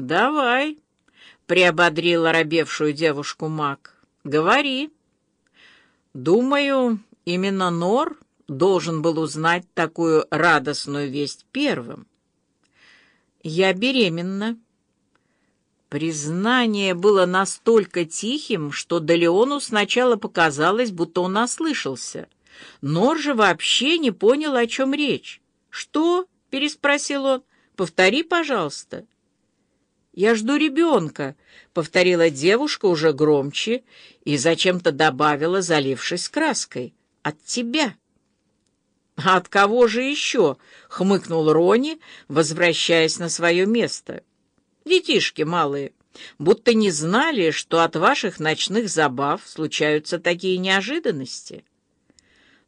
«Давай», — приободрил оробевшую девушку маг, — «говори». «Думаю, именно Нор должен был узнать такую радостную весть первым. Я беременна». Признание было настолько тихим, что Далеону сначала показалось, будто он ослышался. Нор же вообще не понял, о чем речь. «Что?» — переспросил он. «Повтори, пожалуйста». «Я жду ребенка», — повторила девушка уже громче и зачем-то добавила, залившись краской. «От тебя». «А от кого же еще?» — хмыкнул Рони, возвращаясь на свое место. Детишки малые, будто не знали, что от ваших ночных забав случаются такие неожиданности.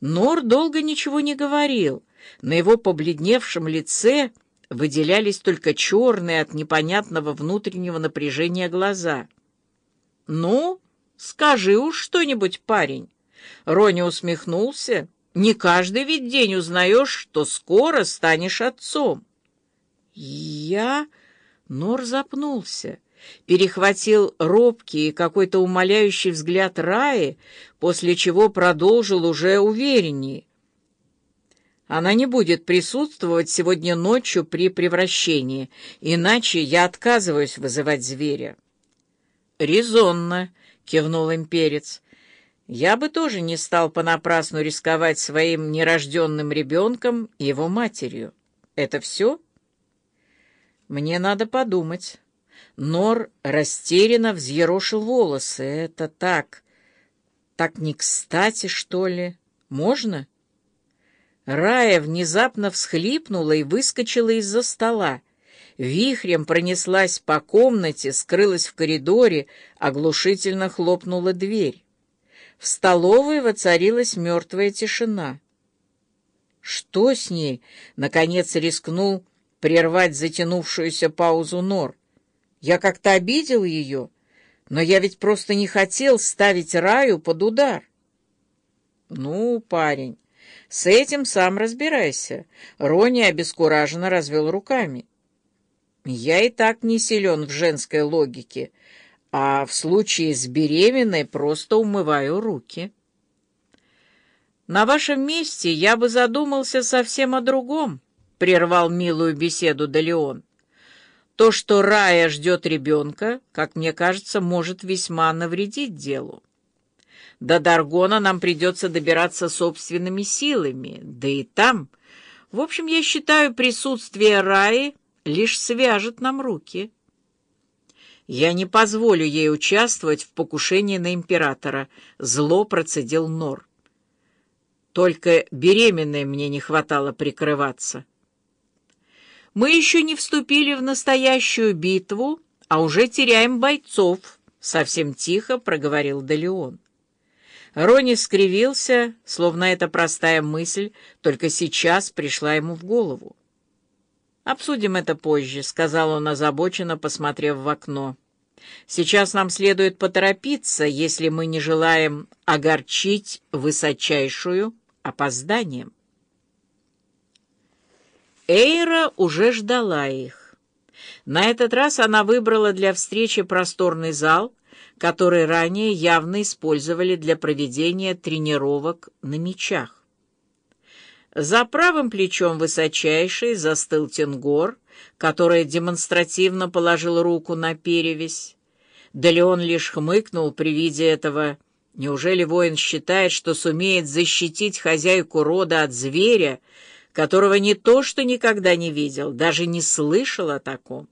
Нор долго ничего не говорил. На его побледневшем лице выделялись только черные от непонятного внутреннего напряжения глаза. «Ну, скажи уж что-нибудь, парень!» Рони усмехнулся. «Не каждый ведь день узнаешь, что скоро станешь отцом». «Я...» Нор запнулся, перехватил робкий и какой-то умоляющий взгляд Раи, после чего продолжил уже увереннее. Она не будет присутствовать сегодня ночью при превращении, иначе я отказываюсь вызывать зверя. «Резонно», — кивнул имперец. «Я бы тоже не стал понапрасну рисковать своим нерожденным ребенком и его матерью. Это все?» «Мне надо подумать». Нор растерянно взъерошил волосы. «Это так... так не кстати, что ли? Можно?» Рая внезапно всхлипнула и выскочила из-за стола. Вихрем пронеслась по комнате, скрылась в коридоре, оглушительно хлопнула дверь. В столовой воцарилась мертвая тишина. «Что с ней?» — наконец рискнул прервать затянувшуюся паузу Нор. «Я как-то обидел ее, но я ведь просто не хотел ставить Раю под удар». «Ну, парень, с этим сам разбирайся», — Рони обескураженно развел руками. «Я и так не силен в женской логике, а в случае с беременной просто умываю руки». «На вашем месте я бы задумался совсем о другом», прервал милую беседу Далеон. То, что Рая ждет ребенка, как мне кажется, может весьма навредить делу. До Даргона нам придется добираться собственными силами, да и там... В общем, я считаю, присутствие Раи лишь свяжет нам руки. Я не позволю ей участвовать в покушении на императора, зло процедил Нор. Только беременной мне не хватало прикрываться. Мы еще не вступили в настоящую битву, а уже теряем бойцов», — совсем тихо проговорил Далеон. Рони скривился, словно эта простая мысль только сейчас пришла ему в голову. «Обсудим это позже», — сказал он озабоченно, посмотрев в окно. «Сейчас нам следует поторопиться, если мы не желаем огорчить высочайшую опозданием». Эйра уже ждала их. На этот раз она выбрала для встречи просторный зал, который ранее явно использовали для проведения тренировок на мечах. За правым плечом высочайший застыл Тенгор, который демонстративно положил руку на перевязь. Да ли он лишь хмыкнул при виде этого. Неужели воин считает, что сумеет защитить хозяйку рода от зверя, которого не то что никогда не видел, даже не слышал о таком.